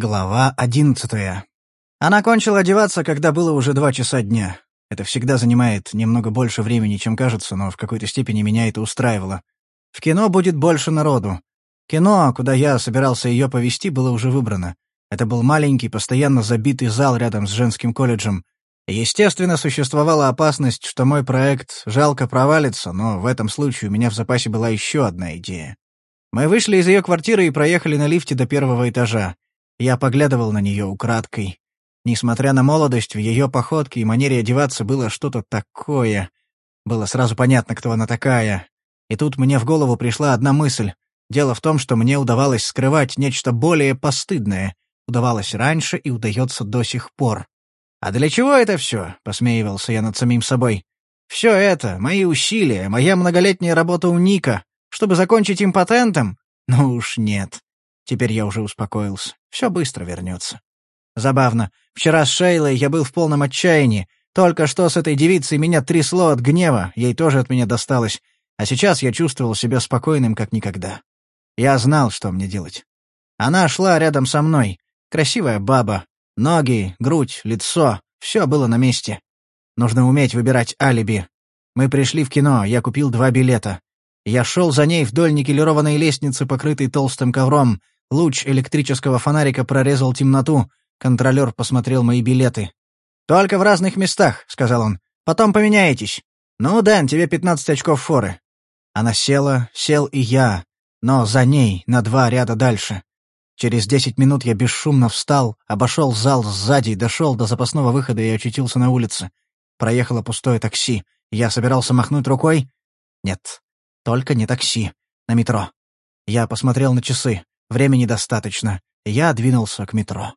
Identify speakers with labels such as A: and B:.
A: Глава одиннадцатая. Она кончила одеваться, когда было уже два часа дня. Это всегда занимает немного больше времени, чем кажется, но в какой-то степени меня это устраивало. В кино будет больше народу. Кино, куда я собирался ее повести, было уже выбрано. Это был маленький, постоянно забитый зал рядом с женским колледжем. Естественно, существовала опасность, что мой проект жалко провалится, но в этом случае у меня в запасе была еще одна идея. Мы вышли из ее квартиры и проехали на лифте до первого этажа. Я поглядывал на нее украдкой. Несмотря на молодость, в ее походке и манере одеваться было что-то такое. Было сразу понятно, кто она такая. И тут мне в голову пришла одна мысль. Дело в том, что мне удавалось скрывать нечто более постыдное. Удавалось раньше и удается до сих пор. «А для чего это все?» — посмеивался я над самим собой. «Все это, мои усилия, моя многолетняя работа у Ника, чтобы закончить импотентом? Ну уж нет. Теперь я уже успокоился. Все быстро вернется. Забавно. Вчера с Шейлой я был в полном отчаянии. Только что с этой девицей меня трясло от гнева, ей тоже от меня досталось. А сейчас я чувствовал себя спокойным, как никогда. Я знал, что мне делать. Она шла рядом со мной. Красивая баба. Ноги, грудь, лицо — все было на месте. Нужно уметь выбирать алиби. Мы пришли в кино, я купил два билета. Я шел за ней вдоль никелированной лестницы, покрытой толстым ковром, Луч электрического фонарика прорезал темноту. Контролер посмотрел мои билеты. «Только в разных местах», — сказал он. «Потом поменяетесь. Ну, Дэн, тебе пятнадцать очков форы». Она села, сел и я, но за ней, на два ряда дальше. Через десять минут я бесшумно встал, обошел зал сзади, дошел до запасного выхода и очутился на улице. Проехало пустое такси. Я собирался махнуть рукой? Нет, только не такси. На метро. Я посмотрел на часы. Времени достаточно. Я двинулся к метро.